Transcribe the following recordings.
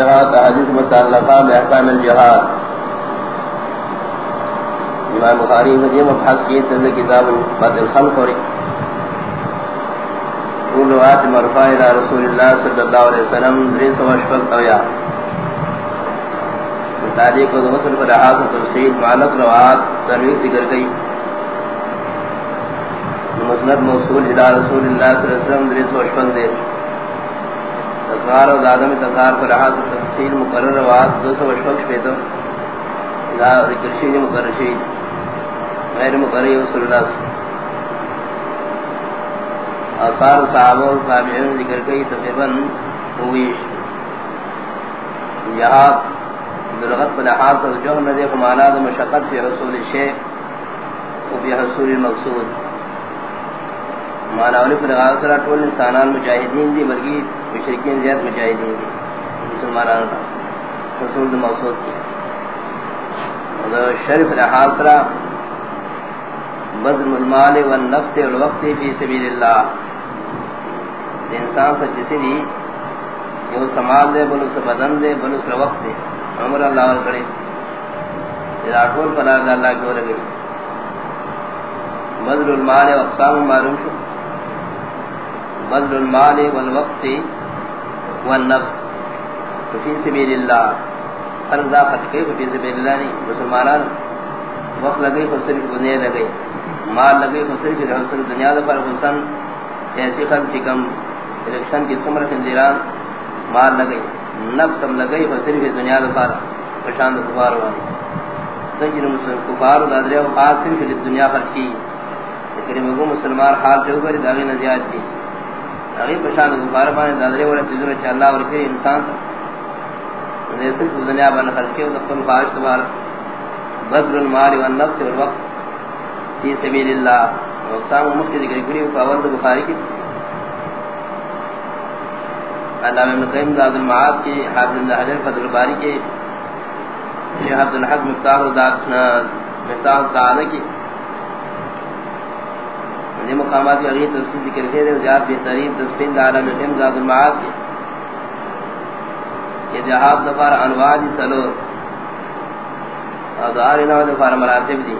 جہاد حدیث متعلقہ بحکام الجہاد امام بخاری میں یہ مبحث کیے تھے کتاب بات الخلق اور قول روایت مرفع الى رسول اللہ صلی اللہ علیہ وسلم دری سو اشفق اویا تعلیق و غسل پر احاظ و تفصیل معلق روایت ترویق ذکر گئی مسند موصول الى رسول اللہ صلی اللہ علیہ وسلم دری سو اشفق دے تذکار و دادم تذکار پر احاظ و تفصیل مقرر روایت دو سو اشفق شپیتو ذکر شید مقرر شید غیر مقرری رسول اللہ صلی آثار صحابہ و تابعین ذکر کئی تقریباً ہوئی۔ جہاد بلغت پر لحاظ جو جوہر ندی خمانا دا مشقت فی حصول شیخ و فی حصول المقصود مانا اولی پر لحاظ سرہ طول انسانان مجاہدین دی بلکی مشرکین زیاد مجاہدین دی مسلمانان حصول المقصود کی شرف لحاظ بذل المال والنفس والوقت فی سبیل اللہ. انسان سے جسی دی، یہ سمال دے بلو سے بدن دے بلو سے وقت دے. عمر اللہ اور کرے. یہ آٹھول پر آدھا اللہ کی لگے بذل المال واقسام معلوم شو. بذل المال والوقت والنفس. فی سبیل اللہ ہر ذا خط کے فی سبیل اللہ نہیں، مسلمانان وقت لگئی خصرف دنیا لگئی، مال لگے خسر کی رحصر دنیا دا پر حسن سیاسی خرم چکم الیکشن کی سمر خنزیران مال لگے نفس ہم لگے خسر کی دنیا دا پر پشاند کفار وانی سنجن مسلم کفار دا دریا وقات صرف دنیا پر کی۔ لیکن مگو مسلمان حال جو کری داغی نزیاد کی۔ اگی پشاند کفار وانی دا دریا وقت تجربہ چا اللہ ورکی انسان تا صرف دنیا بنا خلقی و دفن خواہش تبارک بذل المال والنفس والوقت فی سبیل اللہ۔ اقسام مفتی ذکر کری فاولد بخاری کی۔ علامہ ابن قیم ذات المعاد کی، حافظ اللہ حجر فضل الباری کی، شیخ عبدالحق مفتاح مفتاح سعادہ کی۔ یہ مقامات کی اغیر تفصیل ذکر کری دے زیاد بہترین تفصیل علامہ قیم ذات المعاد کی۔ یہ جہاد دفار انواع دی سلو۔ اور دعار انواع دفار مراتب دی۔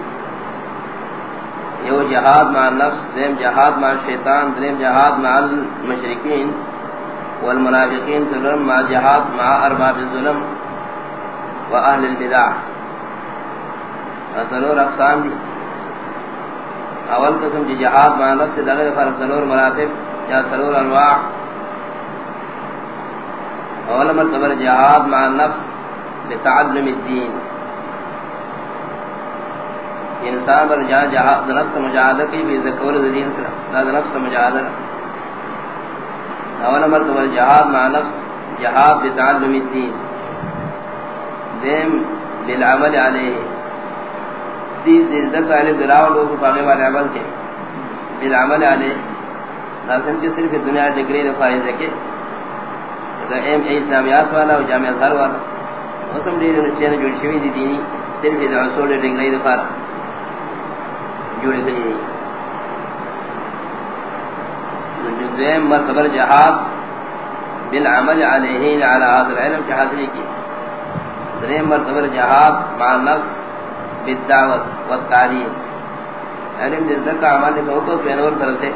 یو جہاد مع نفس دیم جہاد مع شیطان دیم جہاد مع المشرکین والمنافقین ظلم مع جہاد مع ارباب الظلم و اہل البدع۔ ضرور اقسام دی۔ اول قسم جی جہاد مع نفس دغیر فرق ضرور مراتب یا ضرور انواع. اول مرتبر جہاد مع نفس بتعلم الدین. انسان پر جہاں جہاں نفس مجاہدہ کی بھی ذکر دین سے لا نفس مجاہدہ اول مرتبہ جہاد مع نفس جہاد بتعلم الدین. دیم بالعمل علیہ دین ذکر علیہ دراؤ لوگ پاگے والے عمل کے۔ بالعمل علیہ لازم کی صرف دنیا ذکری رفائی ذکر اگر ایم ای اسلامیات والا و جامعہ ازھر والا وسم دین نشین جو شوی دی دینی، صرف اس رسول ڈگری دفار جوڑے گئی دویم مرتبر جہاد، بالعمل علیہین علی حاضر علم کی حاضری کی۔ دریم مرتبر جہاد، مع نفس بالدعوت والتعلیم علم جس در کا عمل لکھو تو پینور طرح سے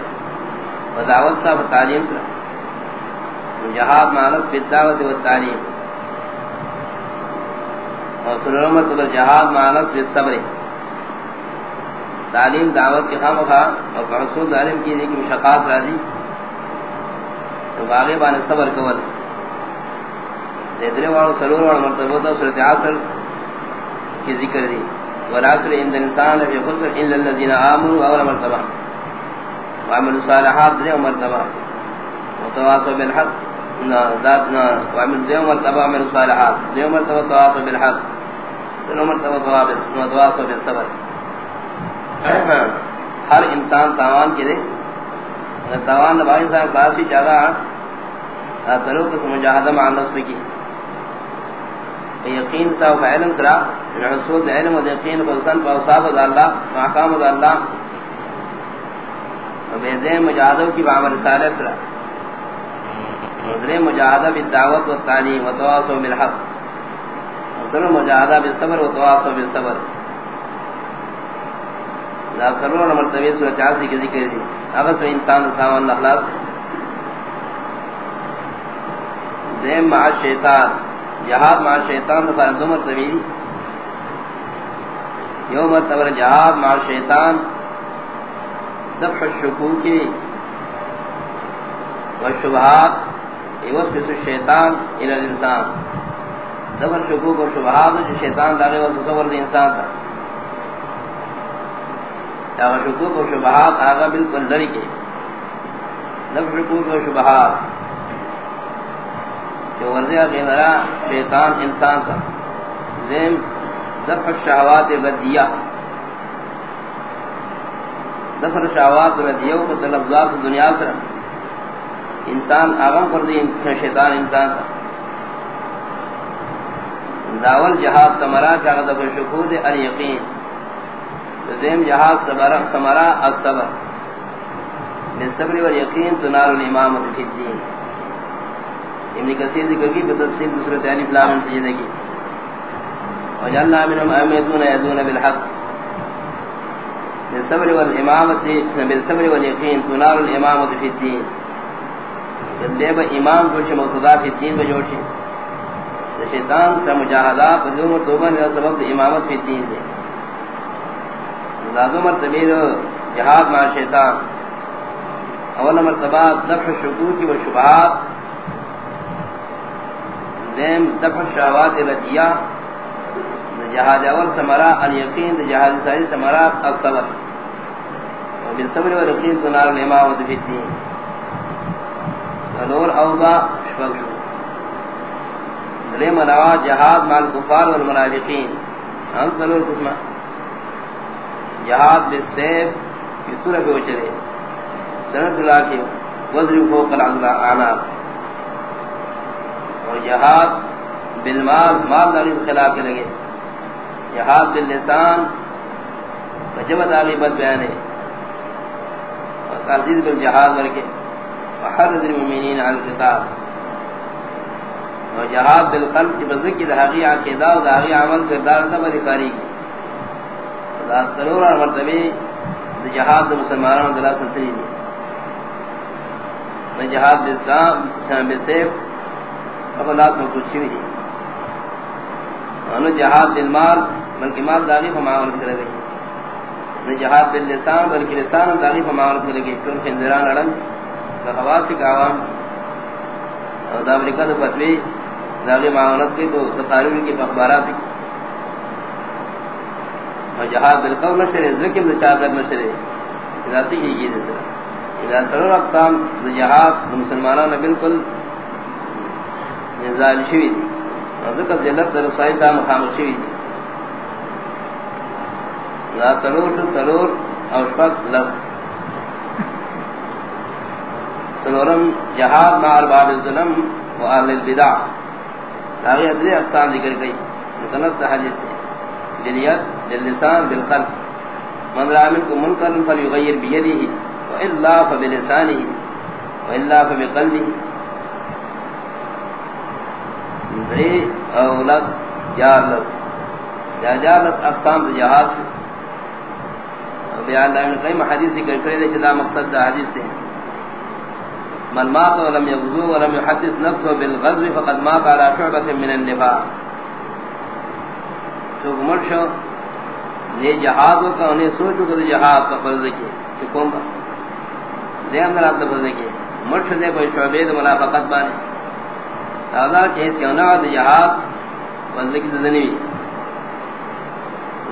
ودعوت صاحب تعلیم سر جہاد مع بالدعوت والتعلیم اور سنور مرتبر جہاد مع بالصبر. تعلیم دعوت کے خام خواہ اور حصول علم کی دیکھ مشقات راضی تو باغی بانے صبر کول دیدرے وارو سلور وارو مرتبہ دا صورت عصر. کی ذکر دی والعصر اند انسان فی خسر الا الذین آمنوا اول مرتبہ وعمل صالحات درے مرتبہ وتواصل بالحق. ذاتنا وعمل دیو مرتبہ عمل صالحات دیو مرتبہ تواصل بالحق. دیو مرتبہ تواصل بالصبر. ہر انسان تاوان کے دے تاوان نبا انسان خلاص بھی چاہتا تلو کس مجاہدہ مع نصف کی. یقین صاحب علم سرا یعنی حصول علم و یقین فلسن فاصاب دا اللہ۔ فاقام دا اللہ بیدین مجاہدہ کی بعمل صالح سرا نظر مجاہدہ بالدعوت والتعلیم وتواصل بالحق۔ نظر مجاہدہ بالصبر و وتواصل بالصبر۔ لا کرون مرتبہ سورۃ عاصی کی ذکر دی اگر تو انسان سامان اخلاق دیم مع شیطان جہاد مع شیطان پر دو مرتبہ یوم مرتبہ جہاد مع شیطان دفع الشکوک والشبہات یوسوس الشیطان الى الانسان. دفع الشکوک والشبہات جو شیطان داغے وصور دی انسان تا. یا شکوک و شبہات آگا بالکل لڑی کے لب شکوک و شبہات جو ورزی آگے شیطان انسان کا زیم دفع الشہوات بدیہ دفع الشہوات بدیہ کو تلفظات دنیا سر۔ انسان آغم کر دی شیطان انسان کا داول جہاد تمرا چاہتا دفع شکوک الیقین۔ ذم جہاد صبر۔ ثمرہ الصبر بالصبر واليقين تنال الامامه في الدين ابن کثیر ذکر کی بتفصیل دوسرے الف لام سجدہ کی۔ وجعلنا منهم ائمه يهدون بالحق۔ بالصبر والامامه بالصبر واليقين، تنال الامامه في الدين۔ جب امام کو چھ مقتدا فی الدین میں جوڑ شیطان سے مجاہدات و توبہ نے سبب امامت فی الدین دے۔ لازم مرتبہ جہاد مع شیطان۔ اول مرتبہ دفع شکوک و شبہات۔ دیم دفع شہوات رجیہ جہاد اول سمرا الیقین جہاد ساری سمرا الصبر وبالصبر والیقین تنال الامامت فی الدین ضرور اوضا شفق شو. دریم روا جہاد مع الکفار والمنافقین. ہم ضرور قسمہ جہاد بالسیف یتورہ پہ وچرے سنت اللہ کی وزر فوق العناب اور جہاد بالمال، مال داری خلاف کے لگے جہاد باللسان، وجبت آگی بد بیانے اور تحزید بالجہاد ورکے۔ وحرد المؤمنین علی القتال اور جہاد بالقلب کی بزرگی دہاغی عقیدہ و دہاغی عمل کردار دبر کاری۔ کی ضرور مرتبہ جہاد مسلمانوں دلا سنتری دی۔ جہاد اسلام شام سیف افلات میں کچھ بھی دی. انہوں جہاد بالمال بلکہ مال داغی پر معاملت کرے گئی نہ جہاد باللسان بلکہ لسان داغی پر معاملت کرے گئی کیوں خنزران اڑن خواص کا عوام اور دا امریکہ تو فتوی داغی معاملت کی تو تقاریر کی اخبارات کی اور جہاد بالقول نشرے ذکر چادر نشرے ذاتی ہی یہ دوسرا اذا ترور اقسام جہاد مسلمانوں نے بالکل نزال شوی دی. ذکر ذلت در رسائی صاحب مخامل شوی دی. لا ترور ترور او شفق لس. ترورم جہاد مع ارباب الظلم و اہل البدع. داغی ادری اقسام ذکر گئی نکنت حدیث سے باليد باللسان، بالقلب. من رأى منكم منكر فليغير بيده، وإلا فبلسانه، وإلا فبقلبه. دري او لس جار لس جا جار لس اقسام جهاد بیان اللہ ابن قیم حدیث ذکر کرے دے چلا مقصد دا حدیث دے من مات ولم يغزو ولم يحدث نفسه بالغزو فقد مات على شعبة من النفاق. تو گمر شو یہ جہاد کا انہیں سوچو کہ جہاد کا فرض کی کہ کون با دے اندر آتا فرض کی مرشد دے کوئی شعبے منافقت بانے. تازہ کہ سیونا دے جہاد فرض کی زدنی بھی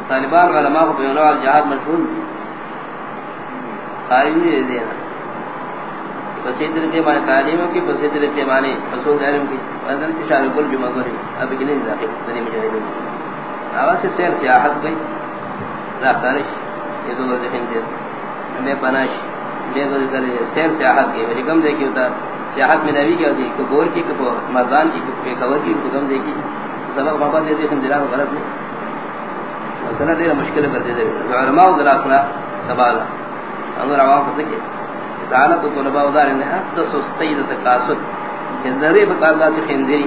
طالبان علماء کو بیونا جہاد مشہور دی۔ خارج نہیں دینا پسید رکھے مانے تعلیموں کی پسید رکھے مانے حصول دائرم کی۔ وزن کی شاہ کل جمعہ گوری اب کنی داخل دنی مجاہدین آواز سے سیر سیاحت گئی راکارش یہ دو ورد ہندی میں پناش میں دو ذکر سیر سیاحت گئی میری کم دیکھی ہوتا۔ سیاحت میں نبی کی ہوتی کہ گور کی، کہ مردان کی، کہ کور کی، کہ کم دیکھی سبق بابا دے دے ہندی راہ غلط نہیں۔ مسئلہ دے مشکل کر دے دے۔ علماء ذرا اپنا تبالا۔ انظر عوام فتکے تعالی تو طلباء ودار انہا تسو سید تقاسد ذری بکار دا خندری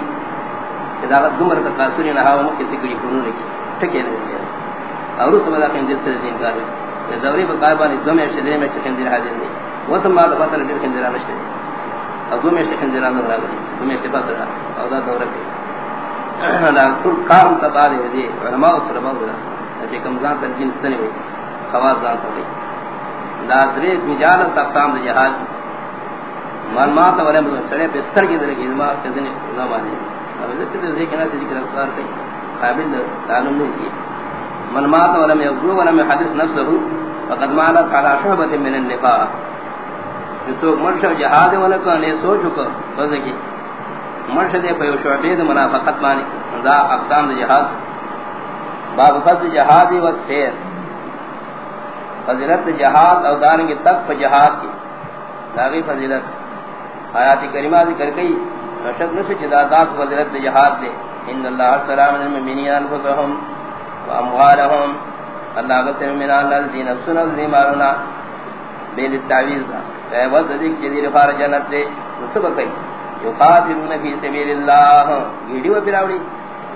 کہ دا دمر کا قاصری نہ ہوا کسی کڑی کونو نے ٹھکے نہیں اور اس میں خندر سے دین کار ہے ذری بکار با نظام میں شدے میں خندر حاضر نہیں وہ سم بعد پتہ نہیں خندر نشتے اب دو میں سے خندر نہ لگا دو میں سے پتہ اور دا دور پہ لا کل کام تبار ہے دی علماء علماء کہ کم ذات دین سنے ہوئی خواص ذات ہوئی دا درے مجال اقسام جہاد۔ معلومات والے سڑے بستر کی طرح علم کے دن نہ مانے اب ذکر ذکر کنا سے ذکر اثر کئی قابل تعلم نہیں کی معلومات والے میں ابو والا میں حدیث نفس فقد مالا قال شعبۃ من النفاق۔ جو تو مرشد جہاد والا کو نے سوچ کو بس کی مرشد پہ شعبے منافقت مانی ذا اقسام جہاد باب فضل جہاد و سیر. فضیلت جہاد اور دارنگ تک جہاد کی داغی فضیلت. آیات کریمہ ذکر گئی نشد نشد جدادات فضلت جہاد دے ان اللہ السلام سلام المؤمنین انفسهم واموالهم اللہ غسر من اللہ الذین افسنا الزیمارنا بیل التعویز دا. فیوز ذک جدیر فار جنت دے نصب کئی یقاتلون فی سبیل اللہ گیڑی و پراوڑی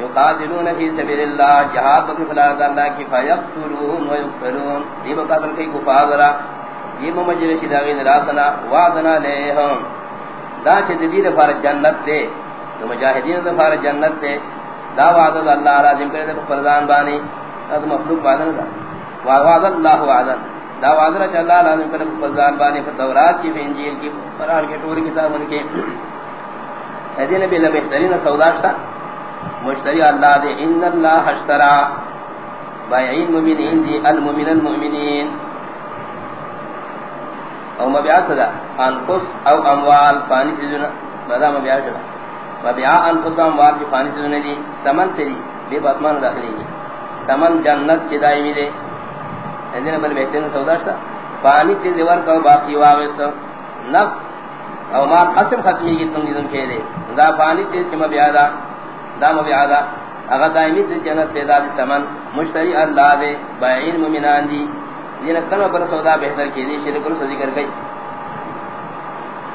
یقاتلون فی سبیل اللہ جہاد بکی فلاح اللہ کی فیقتلون و یقتلون. دیب قاتل کئی کفاظرہ یہ مجرشی داغین راسنا. وعدنا لیہم دا چھ دی دفار جنت دے. تو مجاہدین دفار جنت دے. دا وعد اللہ لازم کرے دے فرزان بانی. دا مخلوق وعدن دا. وعد اللہ وعدن. دا وعد رچ اللہ لازم کرے فرزان بانی پر دورات کی بھی انجیل کی قرآن کے ٹوری کتاب ان کے۔ ایدی نبی اللہ بہترین سوداشتا مشتری اللہ دے، ان اللہ اشترا۔ بائعین ممنین دی الممن المؤمنین او مبیع صدا انفس او اموال فانی سیزونا ماذا مبیع صدا مبیع انفس او اموال کی فانی سیزونا دی۔ سمن سے دی بے باسمان داخلی دی۔ سمن جنت کی دائمی دے ایزین بل بہترین سودا شتا. فانی چیز ورکا باقی واغستا نفس او مال قسم ختمی کی تم دیدن کے دے. دا فانی چیز کی مبیع دا دا مبیع اگر دائمی سے جنت سے سمن. مشتری اللہ دے بائعین ممنان دی. دین کلمہ پر سودا بہتر کی دی شرک کو ذکر گئی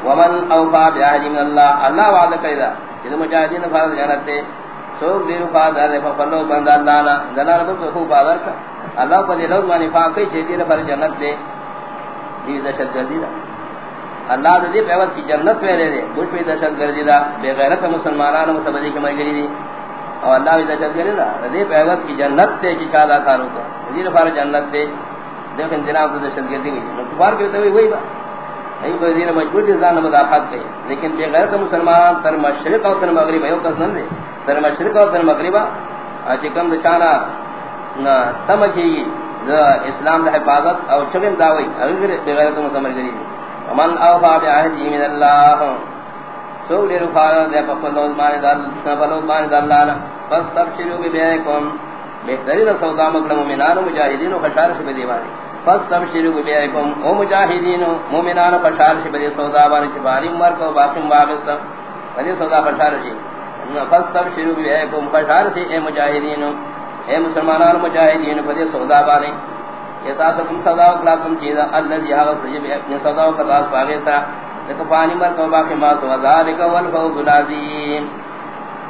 ومن اوفا بعهد من الله الله وعد کیدا کہ مجاہدین فرض جنت دے. سو دیر فادر فلو بند اللہ نا. جلال بس ہو فادر کا. اللہ پر لو مانی فاقی چھ دین پر جنت دے دی دہشت گردی دا اللہ دے پیوت کی جنت میں لے دے مجھ پہ دہشت گردی دا بے غیرت مسلمانان مسبدی کی مر گئی اور اللہ بھی دہشت گردی دا دے پیوت کی جنت دے کی چالا کارو کو دین پر جنت دے دیکھیں جناب تو دہشت گردی ہوئی کفار کے تو وہی بات نہیں کوئی دین مجبور جزان مدافعات کئی لیکن بے غیرت مسلمان تر مشرق اور تر مغرب ایو کس نہ دے تر مشرق اور تر مغرب اچ کم دچانا نہ تم کی اسلام دے حفاظت اور چگن داوی اگر بے غیرت مسلمان گری ومن اوفا بعهد من الله سو لے رفا دے پفلوز مان دل پفلوز مان دل لانا بس تب شروع بہترین سودا مقدم مومنان مجاہدین و خشار سے دیوانے پس تب شروع بیکم او مجاہدین و مومنان و خشار سے بدی سودا بان چباری عمر کو باقی مبابست بدی سودا خشار سے پس تب شروع بیکم خشار سے اے مجاہدین اے مسلمانان مجاہدین بدی سودا بانے۔ یہ تاسو تم سودا و کلا تم چیزا، اللہ جی جہا و سجب اپنے سودا و قداس پاگے سا۔ لیکن پانی مر کو باقی ما سوا ذالک والفوض العظیم۔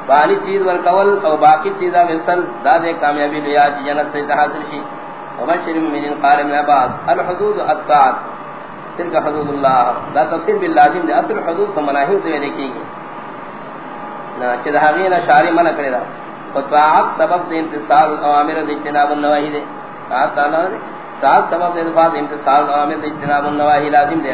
پانی چیز ورکول او باقی چیزا وصل دادے کامیابی لیا جی جنت سے حاصل شی۔ وبشر من قارم عباس، الحدود الطاعت۔ تلك حدود اللہ۔ لا تفسیر باللازم دے، اصل حدود کو مناہی تو لکھی گئی نہ چہ ہاگے نہ شاری منع کرے دا۔ وطاعت سبب دے امتصال الاوامر دے اجتناب النواہی دے. طاعت تعالی دے. طاعت سبب دے بعد امتصال الاوامر دے اجتناب النواہی لازم دے.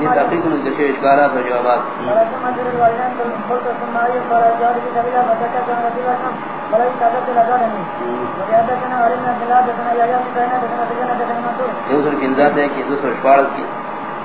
یہ تحقیق میں دشے اشکارات و جوابات دوسر کی ہے کہ دوسر اشکارات کی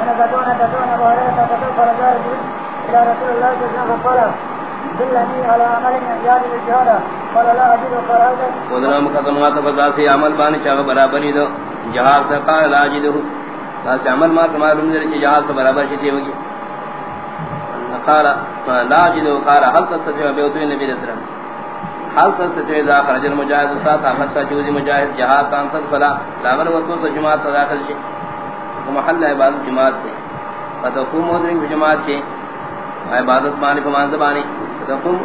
انا تدعون تدعون ابو هريره تدعون فرجاء الى رسول الله صلى الله عليه وسلم فقال دلني على عمل يجعل الجهاد قال، لا اجد قال هذا ودنا مقدمات عمل بانی چاہ برابر دو۔ جہاد سے قال، لا اجد تاس عمل ما معلوم ہے کہ جہاد سے برابر شتی ہوگی۔ قال، لا اجد قال، هل تستطيع بيوت النبي صلى الله عليه وسلم حال سے اذا خرج المجاهد ساتھ احمد سجود مجاهد جہاد کان تک فلا لامر وقت سے جماعت داخل شي محل عبادت جماعت سے۔ فتقوم مدرک جماعت سے عبادت مالک مان زبانی فتقوم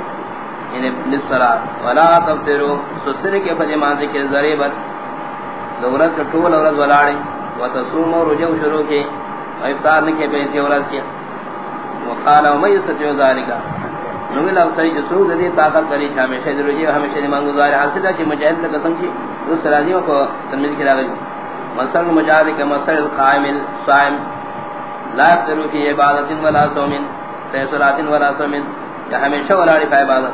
یعنی للصلاه ولا تفطروا سسر کے فجر مان کے ذریعے پر دولت کا ٹول اور ولاڑی وتصوم و رجو شروع کے۔ افطار نے کے بیت اور کے۔ وقال ومن يستطيع ذلك۔ نویل افسری جو سوگ دی طاقت کری چھا ہمیشہ دی رجی ہمیشہ دی مانگو داری حاصل ہے کہ مجاہد کا قسم کی اس راضیوں کو تنمید کرا گئی مصر مجاہد کے مصر القائم الصائم لا یفترو کی عبادت ولا سومن سیسرات ولا سومن یا ہمیشہ ولاڑی کا عبادت۔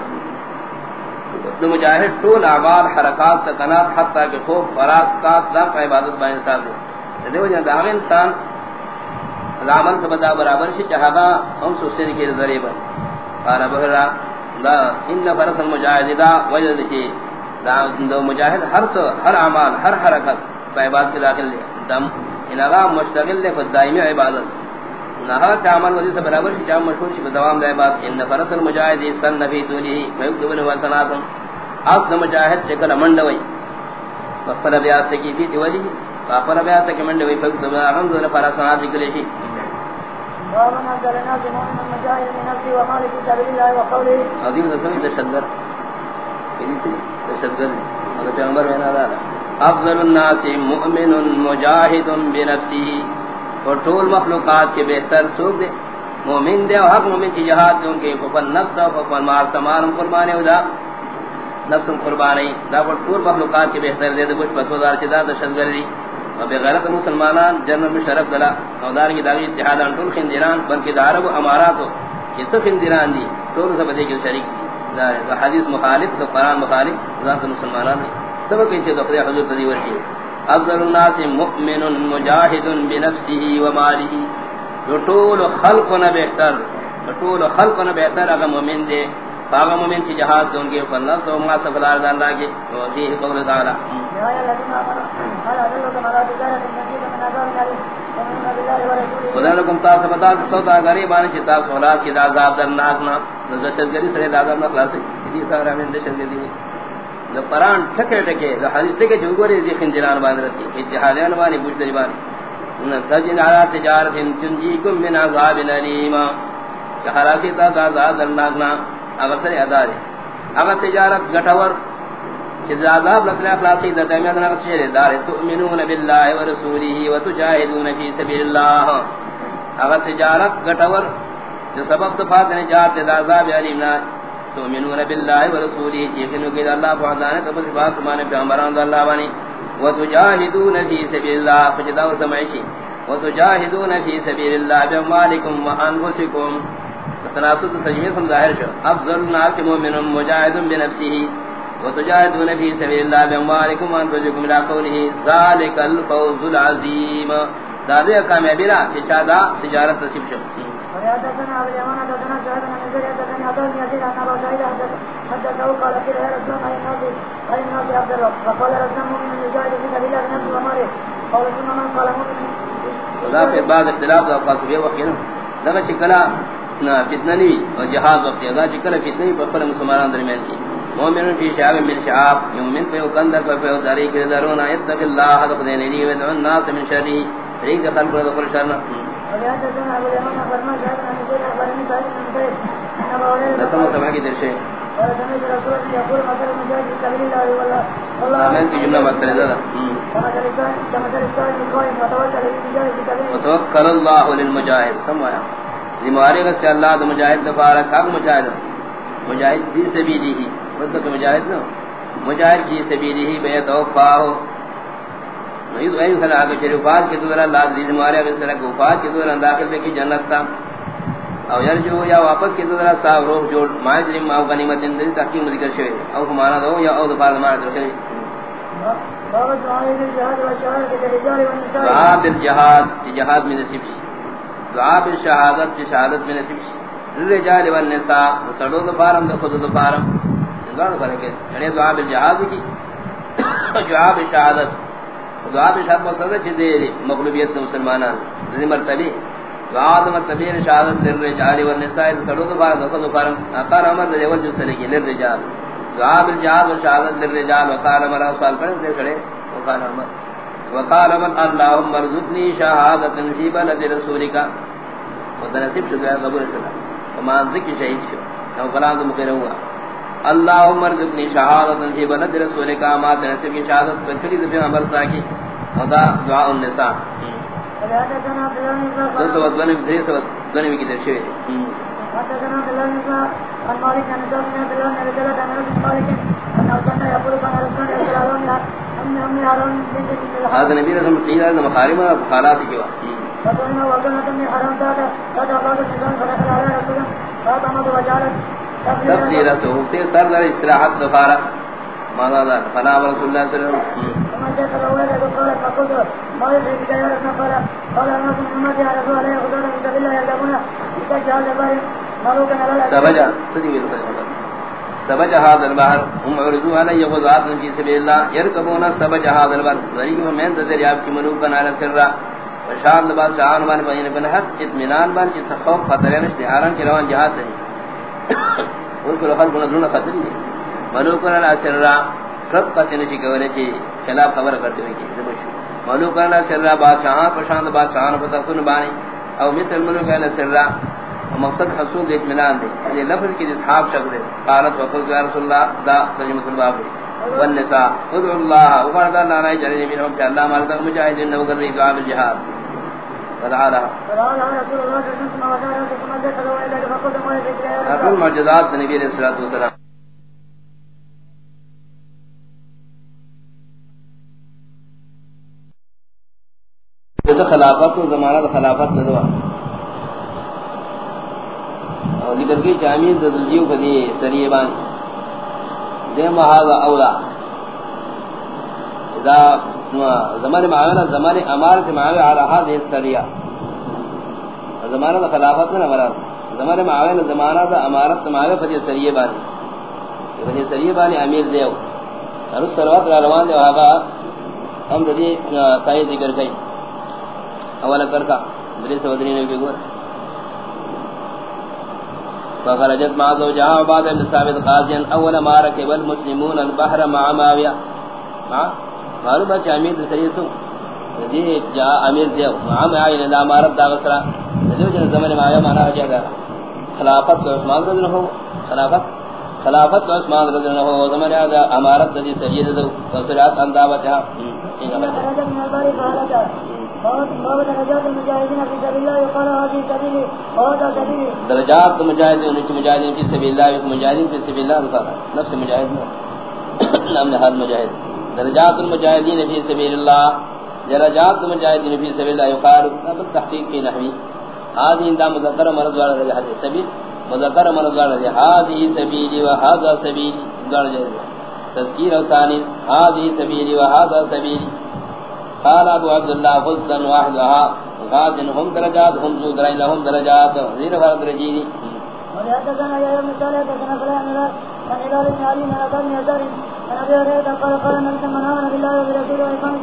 دو مجاہد طول اعمال، حرکات، سکنات، حتی کہ خوب فراس کات لا عبادت با انسان دے۔ دیو جہاں داغ انسان العمل سبدا برابر شی، چاہا ہم سوچتے کے ذریعے پر قال بہرا لا، ان فرس المجاهد دا وجد کی۔ دا مجاہد ہر سو، ہر اعمال، ہر حرکت عبادت کے داخل لے دم انغا مشتغل لے دائمی عبادت نہ تعمل وجہ سے برابر شی جام مشہور شی دوام دے عبادت ان فرس المجاهد سن نبی تولی فیکتب له وسنات اصل مجاہد چکل منڈوی ففر بیاس کی فی وجہ ففر بیاس کی منڈوی فیکتب له الحمد لله فرسنات ذکر شی افضل الناس مؤمن مجاہد بنفسه اور طول مخلوقات کے بہتر سوک دے۔ مومن دے اور حق مومن کی جہاد دے، ان کے ففل نفس و ففل مال سمان قربانے ہو دا نفس قربانے دا پر طول مخلوقات کے بہتر دے دے، کچھ پتوزار چدا دشت گردی بغیرت مسلمانان جنرل میں شرف دلا۔ او دار کی داغی اتحاد ان طول خندران بلکہ دارب اماراتو یہ سب خندران دی۔ طول سب دے کے شریک دی۔ دا حدیث مخالف تو قرآن مخالف، ذات مسلمانان دی۔ سب کہتے تو خدای حضور تدی ورشی افضل الناس مؤمن مجاہد بنفسه وماله جو طول خلقنا بہتر طول خلقنا بہتر اگر مومن دے باغ مومن کی جہاد دوں گے فلا سو ما سفلار دا اللہ کے۔ وہی جی، قول تعالی۔ یا الذين امنوا قال ادلكم على تجاره تنجيكم من عذاب اليم خدا لكم تا سبتا سودا غریب ان چتا سولا کی عذاب درناک نہ دشت گری، سرے دادا نہ خلاص دی سارا میں دشت گری۔ جو قران ٹھکے ٹھکے جو حدیث کے جو گورے دی خنجران باندھ رہتی اتحادیان وانی بوجھ دری بانی تجن على تجارت تنجيكم من عذاب اليم کہ حالات تا دا عذاب درناک نہ اگر سر ادا دے اگر تجارت گٹور کہ عذاب لسل اخلاصی دا دیمیت نہ شیر دار تؤمنون بالله ورسوله وتجاهدون في سبيل الله. اگر تجارت گٹور جو سبب تو فاضل نجات دا عذاب علیم تؤمنون بالله ورسوله یقین کہ اللہ فضان تو بس بات مانے پیغمبران اللہ بانی۔ وتجاهدون في سبيل الله فجدا سمعی وتجاهدون في سبيل الله بمالكم وانفسكم تناسب تجمیع سم ظاہر شو۔ افضل الناس مؤمن مجاہد بنفسه وتجاهدون في سبيل الله باموالكم وانفسكم الى قوله۔ ذلك الفوز العظيم ذالک کامیابی را کہ چادا تجارت نصیب شو۔ ويحدثنا ابو اليمان حدثنا شهد نزل حدثني عبد بن يزيد عن سعيد حدثه قال قيل يا رسول الله قال عبد الرب فقال رسول مؤمن يجاهد في سبيل الله بنفسه وماله قال ثم من قال مؤمن وذا في بعض اختلاف ذا چکلا فتنہ نہیں اور جہاد وقت ادا چکل فتنہ ہی درمیان کی مومن فی شعب من شعاب یومن پہ کندر پر پہ کے درونا اتق اللہ حد خدین لی ناس من شری ریک دخل پر دخل شرنا لسمو کی درشے آمین کی جملہ بات کرے زیادہ وتوکل اللہ للمجاہد سے اللہ مجاہد دفارہ کام مجاہد مجاہد دی سبیلی ہی مطلب مجاہد نو مجاہد کی سبیلی ہی بے توفا نہیں تو خلا کہ شریفات کے دوسرا اللہ دی زمارے کا سے وفات کے دوسرا داخل بے کی جنت تا۔ او یرجو یا واپس کی دوسرا صاحب روح جوڑ ماجری ما غنیمت دل تحقیق ذکر شوی او ہمارا دو یا او دفاع ما ذکر دعا بالجہاد جہاد میں نصیب دعا بالشہادت شہادت میں نصیب للرجال والنساء سڑو دو بارم دو خود دو بارم دعا بارے کہ یعنی دعا بالجہاد کی۔ دعا بالشہادت دعا بالشہادت مقصد ہے دے مغلوبیت مسلمانان ذی مرتبہ دعا مرتبہ شہادت للرجال والنساء سڑو دو بارم دو خود دو اقار امر دے ول جو سلے کی للرجال دعا بالجهاد وشهادت للرجال وقال مرا سوال کرے دے کھڑے وقال امر وقال من اللهم ارزقني شهادة في بلد رسولك ودنسب شو ہے، قبول شو وما ذکر شہید شو۔ نو کلام تو مکرہ ہوا۔ اللهم ارزقني شهادة في بلد رسولك ما تنسب کی شہادت بکری دفع عمل ساکی خدا دعاء النساء دو سوات بنی دری سوات بنی کی. درشوی حدثنا بلال بن عن مالك عن ابن عبد الله بن رجلة عن ابن مالك أنه كان يقول كان رسول الله صلى الله عليه وسلم أن أم الحرام بنت هذا نبي رسول الله صلى الله مخارم وخالات كوا فقلنا وكانت من الحرام ذات ذات أبواب رسول الله صلى الله عليه وسلم ثم جاءت الأولى قال فقلت ما يدري بك يا رسول قال قال أنا كنت أمتي على رسول الله خذونا من سبيل الله يلزمون استجعل جباري سبجا سبج هذا البحر هم عرضوا علي غزات في سبيل الله يركبون سبج هذا البحر من کی ملوک سر وشان شان بین اطمینان بن کی تخوف خطر ہے استعارن کی روان جہاد ہے۔ وہ کو خلق نہ خطر نہیں ملوک على سر رب پتہ نہیں کہ کی خلاف خبر کرتے ہوئے کی ملوک على سر بادشاہ پرشان بادشاہ پتہ کن بانی. او مثل ملوک على سر مقصد حصول اطمینان دے یہ یعنی لفظ کی اصحاب شک دے قالت وقل یا رسول اللہ، دا ترجمہ الباب والنساء، ادعوا الله وقال الله لا يجعل منهم کہ اللہ مالک مجاہدین نے کر رہی دعا بالجہاد وتعالى معجزات نبی علیہ الصلوۃ والسلام. خلافت و زمانہ خلافت دوا اور ذکر کی جامع دلجیو کدی سریے دے مہاذا اولا. اذا زمان معاونا زمان امارت معاوی علی هذه السریہ زمان خلافت نہ مراد زمان معاونا زمانہ دا امارت معاوی فدی سریے بان فدی سریے بان امیر دیو۔ اور سروات روان دے وہاں ہم دی تائی ذکر کئی۔ اولا کرکا دری سودری نے بھی گور۔ فخرجت مع زوجها وبعد ابن ثابت قاضيا اول ما ركب المسلمون البحر مع معاويه مع معلومه جامع سيسو دي جا امير دیو مع معاويه دا امارت دا غسرا. جو جن زمانے معاويه مانا ہو جائے خلافت عثمان رضی اللہ خلافت. خلافت عثمان رضی اللہ عنہ زمانے دا امارت دی سید دو. غسرات انداوت ہے درجات مجاہدین فی سبیل اللہ مجاہدین فی سبیل اللہ نفس مجاہد نام نے حد مجاہد درجات المجاہدین فی سبیل اللہ، درجات المجاہدین فی سبیل اللہ یقال تحقیق کی نحوی۔ هذه دا مذکر مرض والا رہا ہے سبیل، مذکر مرض والا ہے هذه سبیلی و هذا سبیل۔ درجہ تذکیر و ثانی هذه سبیلی و هذا سبیل۔ قال ابو عبد الله فضلا واحدها غاد هم درجات هم ذو درجات لهم درجات غير فرد رجيني ولهذا يا يوم الثالث كان فلا يملا من إلال من أبان من أبي قال قال من بالله وبرسوله وصام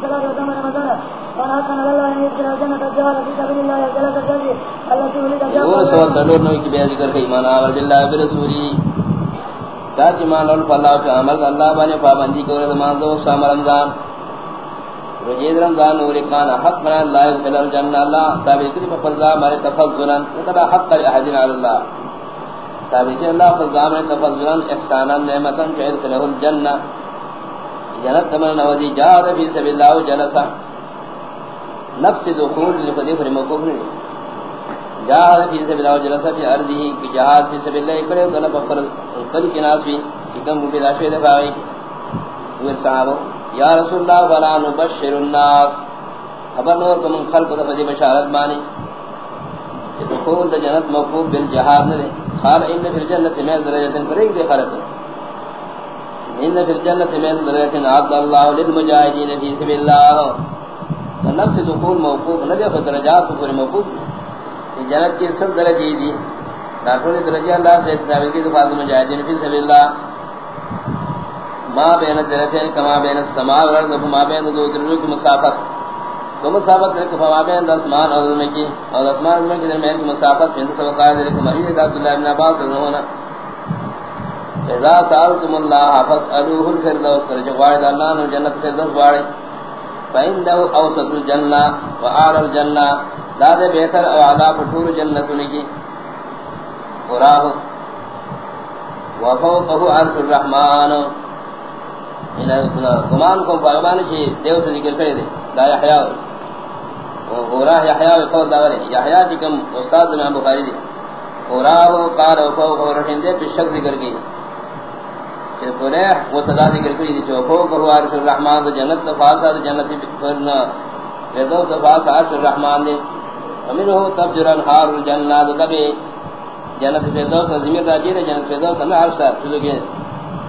رمضان الله يدخل الجهل في سبيل الله الجزي التي ولد سوال دلور کی بیان ایمان بالله وبرسوله ایمان اور اللہ کے عمل، اللہ پابندی کرے نماز رمضان. رجید رمضان حق يدخل ثابت تفضلا. حق علی اللہ. ثابت اللہ کہ الجنہ. جنت تمن نوزی جی، جاہد فی سبیل اللہ جلسا نفس دخول لفدی فر موقوف نہیں۔ جاہد فی سبیل اللہ جلسا فی عرضی کی جہاد فی سبیل اللہ اکڑے طلب افر قل کی ناسی کم مفید آشوی دفاعی ویر صحابو یا رسول اللہ، ولا نبشر الناس۔ خبر نور کمن خلق دفدی بشارت بانی۔ دخول دا جنت موقوف بالجہاد نے قال ان فی في الجنه ما درجه فريق دي خلق۔ ان في الجنه ما درجه عبد الله للمجاهدين في سبيل الله نفس دخول موقوف نہ ہے درجات پر موقوف ہے. جنت کی سب درجے دی. داخل درجہ اللہ سے ثابت کی دفعہ مجاہدین فی سبیل اللہ. ما بین درجتین کما بین السماء والارض وما بین دو درجوں کی مسافت. تو مسافت ہے کہ فما بین اسمان اور زمین کی. اور اسمان اور زمین کے درمیان کی مسافت پھر سب قائد ہے کہ مریض عبداللہ بن عباس رضی اللہ عنہ اذا سالتم اللہ فاسألوه الفردوس کر جو وعد اللہ نے جنت فردوس وعد فإنه أوسط الجنة وآل الجنة. لا دے بہتر او علا فطور جنت لکی وراه وفوقه عرش الرحمن. انہا گمان کو پاگبانی چی دیو سے ذکر کرے دے. لا یحیاء وراه یحیاء قول داولے یحیاء جی کم استاد میں بخاری دی. وراه قال وفوقه رحم پر شک ذکر کی. کہ پورے، وہ صدا ذکر کی دی جو فوقه عرش الرحمن جنت فاسد جنت فرنا فردوس فاس عرش الرحمن دے۔ امنه تبجر انہار الجنہ کبھی جنت فردوس زمین راجی ہے جنت فردوس ہمیں عرش صاحب شروع کیا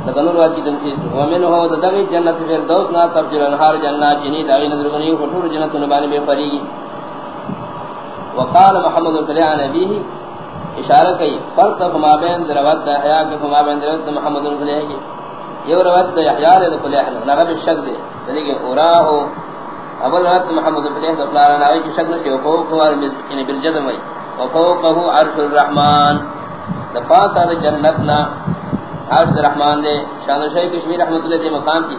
تکنور واجی تنسیز ومنه تدغی جنت فیدو فردوس نا تبجر انہار جنہ جنی داغی نظر غنی فطور جنت نبانی بے فریگی وقال محمد القلیع نبیہی اشارہ کئی فرق فما بین دروت دا حیاء کے فما بین دروت محمد القلیع کی۔ یہ روت دا حیاء دے قلیع نغب الشک دے۔ یعنی لیکن اوراہو اول روت محمد القلیع دا فلارا ناوی کی شک نشی وفوقه یعنی بالجدم وی وفوقه عرش الرحمن۔ دا پاس آدھا جنتنا عرش الرحمن دے۔ شان شاہی کشمیر رحمت اللہ دے مقام کی۔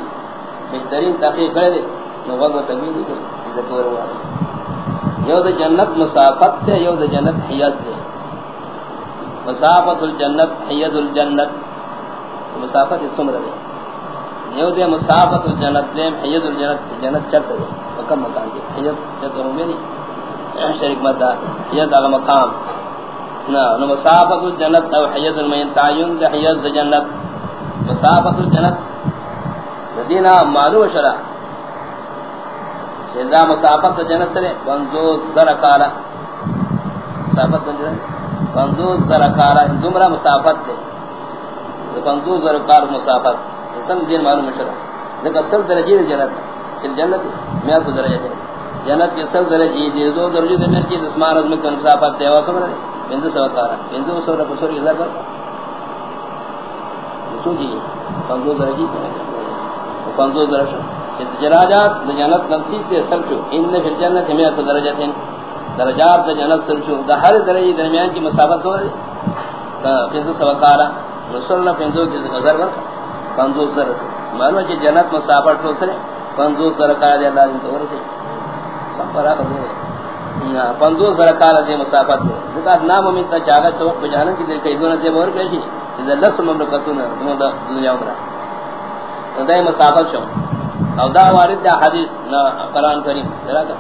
بہترین تحقیق کرے دے۔ نوغل و تقویل دے۔ ذکر والا یو دا جنت مسافت تے یو دا جنت حیات دے۔ مسافت الجنت حید الجنت. مسافت سمر دے یو دے مسافت الجنت دے حید الجنت، جنت چرت دے. وکم مکان دے. حید چرت ہوں گے نہیں شرک مدہ حید اغا مقام. نا، نو مسافت الجنت او حید المین تعین دے حید جنت. مسافت الجنت. دینا معلوم شرع. جزا مسافت جنت دے. بندو سرکالا مسافت جنت. بندو سرکالا دمرا مسافت دے بندو سرکار مسافت. اسم دین معلوم شرع لیکن سب درجی دے جنت. پھر جنت میں تو درجہ دے جنت کے سب درجی دے دو درجے دے میں کی اسمان عظم کا مسافت دے وقت میں بندو سرکارا بندو سورہ بسور اللہ پر تو جی بندو درجی بندو درجہ درجات جنت نصیب سے سب چھو ان فی الجنت میں تو درجات ہیں جنت سب چھو دا ہر درجے درمیان کی مسافت ہو رہی بندو سرکارا رسول اللہ بندو کی نظر پر بندو سر معلوم ہے جنت مسافت ہو سرے بندو سرکارا دے اللہ تو ورسے پرا بدے پندو سرکار دے مسافت دے ذکر نام من تا چاہا چوک بجانا کی دل کئی دونہ دے بور پیشی اذا لس مملکتون دنوں دا دنیا عمرہ دا مسافت شو او دا وارد دا حدیث نا قرآن کریم. ذرا کر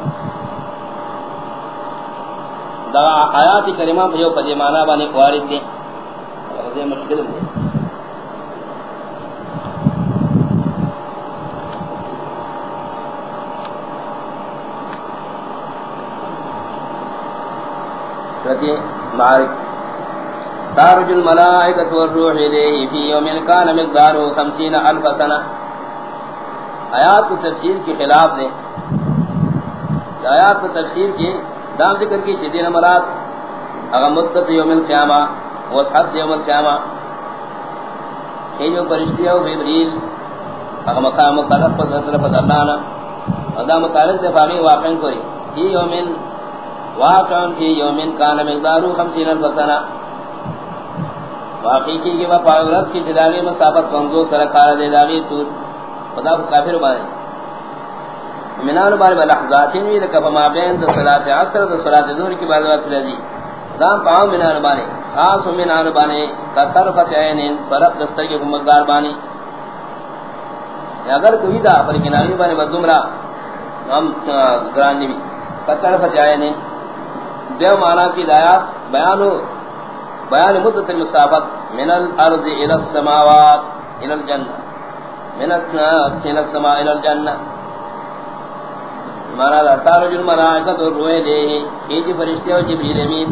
دا آیات کریمہ پر یو پدی مانا بانے وارد دے دے مشکل دے رضی معارک تارج الملائکت والروح لیے فی یوم کان مقدارو خمسین الف سنہ. آیات کو تفسیر کی خلاف دے. آیات کو تفسیر کی دام ذکر کی جدین مراد اگر مدت یوم القیامہ وصحت یوم القیامہ۔ کہ جو پرشتی ہو ببریل اگر مقام مقرف پر طرف اللہ نا۔ ادا مقارن سے فاقی واقعن کوئی۔ فی یومن، واقعن فی یومن کان مقدارو خمسین الف واقعی کی کہ وہ پاورت کی جداغی مسافت پنزو سرکار دے داغی تور خدا کافر بارے منان بارے بلحظاتین وی لکا فما بین دا صلاة عصر دا صلاة دور کی بعض وقت لذی خدا پاہم منان بارے خاص من آن کا طرفت عینین فرق دستر کی کمکدار بانی اگر کوئی دا پر کناری بانی بزمرا ہم گرانی بھی کا طرفت عینین دیو معنی کی دایات بیانو، بیان مدت المصابت من الارض الى السماوات، الى الجنہ من السماء، الى الجنہ مانا دا تارج الملائکت روئے دے ہی جی فرشتے و جبریل جی امین۔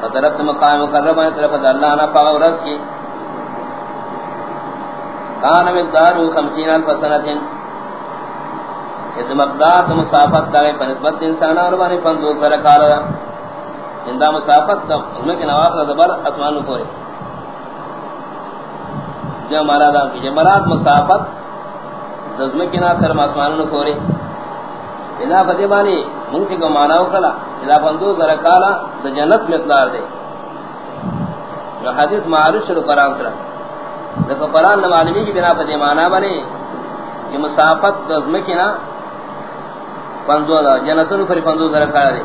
فطرف مقام مقرب ہے، طرف اللہ نہ پاو رس کی۔ کان مقدار خمسین الف سنتن اس مقدار مسافت دا ہے نسبت انسان اور بانی پندو سر کال اندا مسافت دا، اس میں کہ نواخ زبر اسمان کو جو مارا دا کی جمرات مسافت دزم کے نا سر اسمان کو اذا فدیبانی منتی کو مانا وکلا اذا بندو ذرا کالا دا جنت مقدار دے جو حدیث معارض شروع قرآن سرا دیکھو قرآن نمالمی کی بنا فدی مانا بنے کہ مسافت دزمکینا پندو دا جنتن پر پندو ذرا کالا دے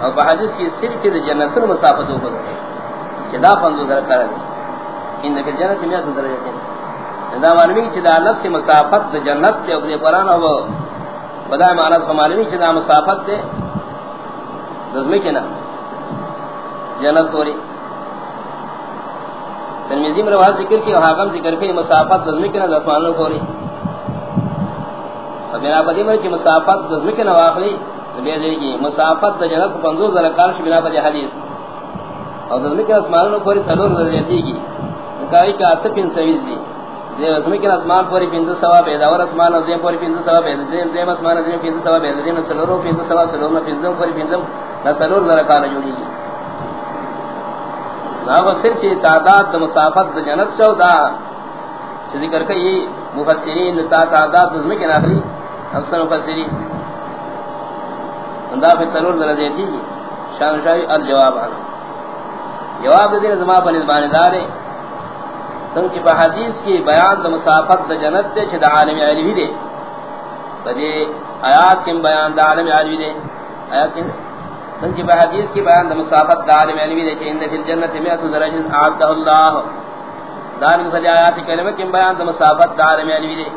اور بحدیث کی صرف کی دا جنتن مسافت ہو کر کہ دا پندو ذرا کالا دے ان دکھر جنت میاد درجہ دے اذا معلومی کی چدا نفس مسافت دا جنت دے اپنے قرآن ہو بدا معنی اس کو معلومی چیزا مسافت دے۔ دزمی کنا جنت پوری ترمیزی میں روایت ذکر کی حاکم ذکر کی مسافت دزمی کنا دسمانوں پوری اب بنا پدی میں چی مسافت دزمی کنا واقعی نبی دے گی مسافت دا جنت پندو ذرکارش بنا پدی حدیث۔ اور دزمی کنا دسمانوں پوری سلور ذریعتی کی۔ نکاری کا اتفین سویز دی۔ دے اسمان پوری پنج سوا پیدا اور اسمان ازیم پوری پنج سوا پیدا دے دے اسمان ازیم پنج سوا پیدا دے سلورو پنج سوا، سلورو پنج پوری پنج نہ سلور ذرا کار جوڑی گی. نا صرف کی تعداد مسافت جنت سو دا چی ذکر کئی مفسرین تا تعداد اسمی کے ناخلی اکثر مفسرین. اندہ پہ سلور ذرا دیتی شان شاہی الجواب آنا. جواب دے زمان پر نزبان دارے سنچ پا حدیث کی بیان دا مسافت دا جنت دے چھ دا عالم علوی دے بدے آیات کم بیان دا عالم علوی دے آیات کم سنچ پا حدیث کی بیان دا مسافت دا عالم علوی دے چھ اندہ فی الجنت میت درجن آدہ اللہ دارنگ فجا آیات کلمہ کم بیان دا مسافت دا عالم علوی دے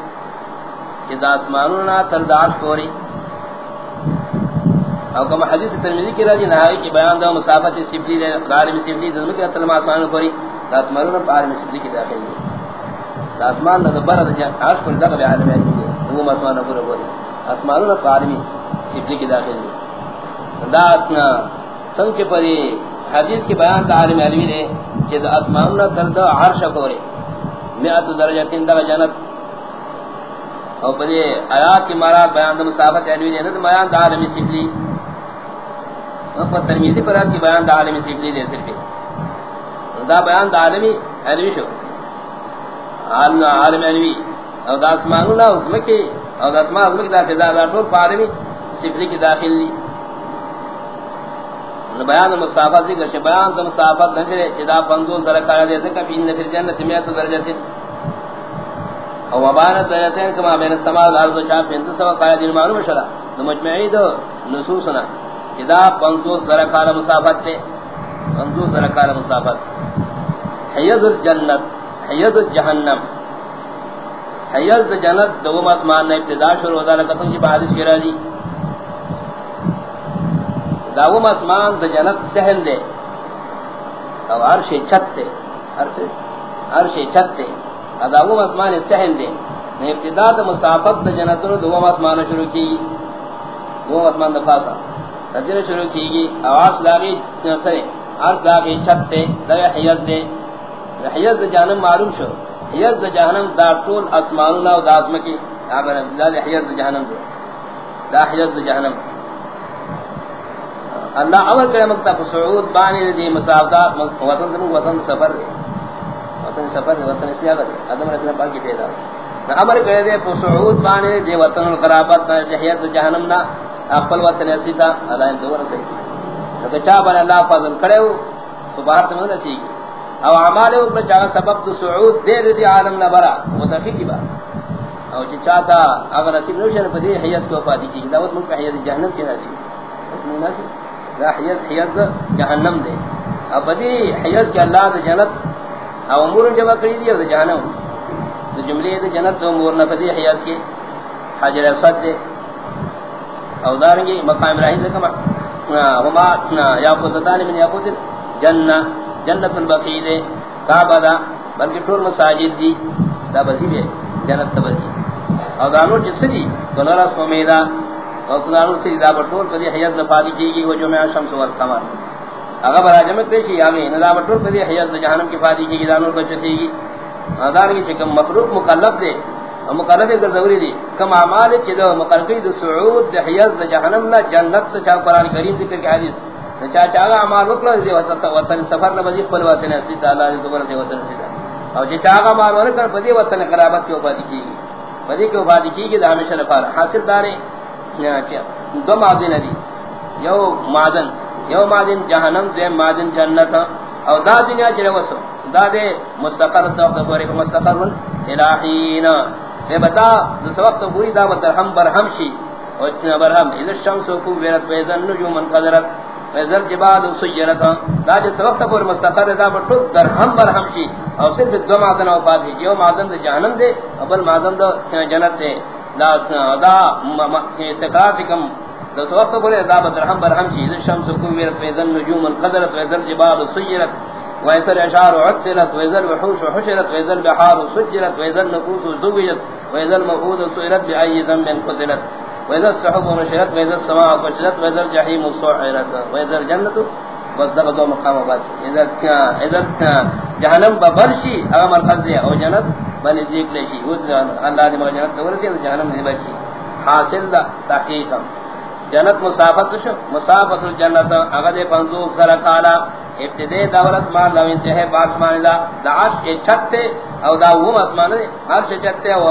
چھ دا اسمانونا ترداش کوری او کما حدیث ترمیزی کی راجی نہائی کی بیان دا مسافت سبلی دے عالم سبلی دے دمکی اتلم آسمان کوری اسمانوں پار میں سبزی کی داخل ہے اسمان نہ بر د جان آج پر دغه عالم ہے وہ اسمان پر وہ اسمانوں پار میں سبزی کی داخل ہے دا سن کے پری حدیث کے بیان عالم علوی نے کہ اسمان نہ کر دو عرش کورے مئات درجہ تین دا جنت. اور بڑے آیات کے مارا بیان دا مسافت علوی نے تو بیان عالم سبزی اور ترمذی پر کی بیان عالم سبزی دے صرف. دا بیان دا عالمی علوی شو. عالم عالم علوی او دا اسمانو لا اسمکی او دا اسمان اسمکی دا فضا دا طور پارمی سفلی کی داخل لی بیان مصافت ذکر شو بیان دا مصافت نکرے چدا پندول درکار دے سکا فی ان فی الجنت میت درجت او وبانت درجتین کما بین السماء والارض شاف انت سوا قائد معلوم شرع دو مجمعی دو نصوصنا چدا پندول درکار مصافت تے پندول درکار مصافت حیض الجنت، حیض الجہنم حیض جنت دوم اسمان نے ابتدا شروع ہوتا لکتن جی بحادث کی راضی دوم اسمان دا جنت سہن دے۔ او عرش چھت دے۔ عرش چھت دے۔ دوم اسمان سہن دے۔ نے ابتدا دا مسافت دا جنتن دوم اسمان شروع کی۔ دوم اسمان دا فاسا تجرہ شروع کی گی۔ آواز لاغی سرے عرش لاغی چھت دے دا حیض دے۔ حیض جہنم معلوم شو۔ حیض جہنم دا طول اسمانونا و دا اسمکی آمین اللہ حیض جہنم دو دا حیض جہنم۔ اللہ عمر کرے مکتا فسعود بانی دی مسافدات وطن دنو وطن سفر دے۔ وطن سفر دے، وطن اسیاغ دے۔ ادم رسول پاک کی پیدا۔ عمر کرے دے فسعود بانی دی وطن القرابت حیض جہنم نا۔ اقبل وطن اسیتا اللہ اندور سیتا تو چاہ بنا اللہ فضل کرے ہو تو بہت میں نہ او اعمال او بچا سبب تو سعود دے دی عالم نہ برا متفقی با او جی چاہتا اگر نصیب نو شر پدی حیات کو فادی کی دعوت من حیات جہنم کی نصیب اس نے نصیب لا حیات حیات جہنم دے ابدی حیات کے اللہ دے جنت او امور جمع کری دی او دے جہنم دے جملے دے جنت دے امور نفدی حیات کے حجر اسود دے او دارنگی مقام ابراہیم دے کما ہما یاقوتتان من یاقوت جنہ جنت کعبہ دا. بلکہ مساجد دی. دا جنت دانور جس دی. دانور دا حیات نفادی کی گی وجو میں شمس والقمر اگر برا حیات جہنم کی فادی کی گی دانور بچتی گی. چکم مخلوق مکلف دے. مقرر دے ضروری دی کم اعمال چ دو مقرر دی سعود دے حیات جہنم نہ جنت چا قران کریم ذکر کی حدیث. چا چا اعمال وکلا دی وسط وطن، سفر نہ بجی پل وطن اسی تعالی دی دوبارہ سے وطن سیدا او جے چا اعمال ور کر بدی وطن قرابت کی وفادی کی بدی کی وفادی کی کہ ہمیشہ نفار حاصل دارے دو معدن دی یو معدن یو معدن جہنم دے معدن جنت. او دا دنیا چلے وسو. دا دے مستقر تو خبر مستقر الہین اے بتا اس وقت پوری دعوت ہم برہم شی۔ اور اتنا برہم، اذا الشمس کو ویرت بیزن نجوم قدرت وزر جبال سیرت دا جس وقت پر مستقر دا بٹو در ہم برہم شی۔ اور صرف دو معدن او پادی جو معدن دے جہنم دے ابل معدن دے جنت دے۔ دا دا استقرار کم۔ دس وقت پر دا برہم برہم شی۔ اذا الشمس کو ویرت بیزن نجوم قدرت وزر جبال سیرت ويسر اشعار عطلت ويزل وحوش وحشرت ويزل بحار سجلت ويزل نفوس زوجت ويزل مفود سئلت بأي ذنب قتلت ويزل السحب ونشرت ويزل السماء فشرت ويزل جحيم صحرت ويزل الجنة وصدق دو مقام بعد اذا اذا جهنم ببرشي اغم القضية او جنت بل ذيك لشي الله دي مجنت دورسي جهنم دي برشي حاصل دا تحقيقا. جنت مسافت شو. مسافت الجنت. اغدے پنزو سرکالا ابتدے دور اسمان لو انتہے باسمان دا. دا عرش چھتے او دا وم اسمان دے عرش چھتے او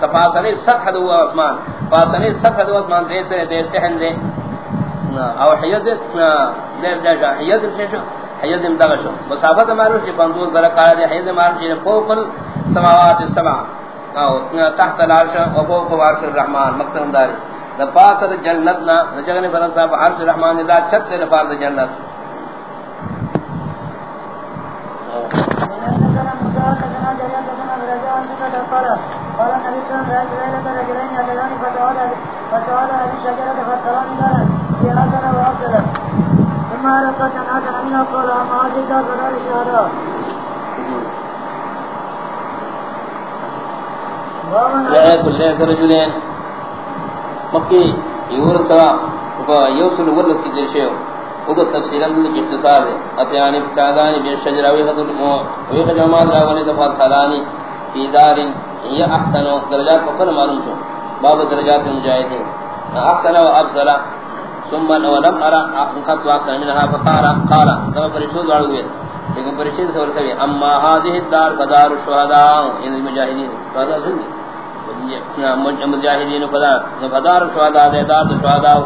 سپاسنے سطح دو اسمان. پاسنے سطح دو اسمان دے سے دے سہن دے او حیض دے دے جا حیض شو؟ حیض دغه شو. مسافت مارو چې پندو زره کال دے حیض مارو چې فوق السماوات السبع او تحت العرش، او فوق عرش الرحمن، مقصد داری دا پاس جنت نا جگنے بلند صاحب عرش الرحمن دا چھت دے پاس جنت. قال النبي صلى الله عليه وسلم رجلين يدلان فتعالى فتعالى بالشجرة فالتران قال في حسن وأفضل ثم أرقت أن حسن منه قال أما أجد فدار الشهداء لا يكن لك رجلين مكي يور سوا يوصل ولس کی جیشے وقت تفصیلا کی اختصار ہے اتیانی فسادانی بے شجراوی خدر وی خجمات راوانی دفات خلانی فی دار یا احسن درجات فقر معلوم چھو باب درجات مجاہدین احسن و افضل. ثم ولم ارى قد واصل منها، فقال، قال. كما فرشود وعلوه لیکن فرشید سے ورسوی اما هذه الدار فدار الشهداء یعنی ان المجاہدین فهذا سنی مجاہدین فدار فدار شہداء دار شہداء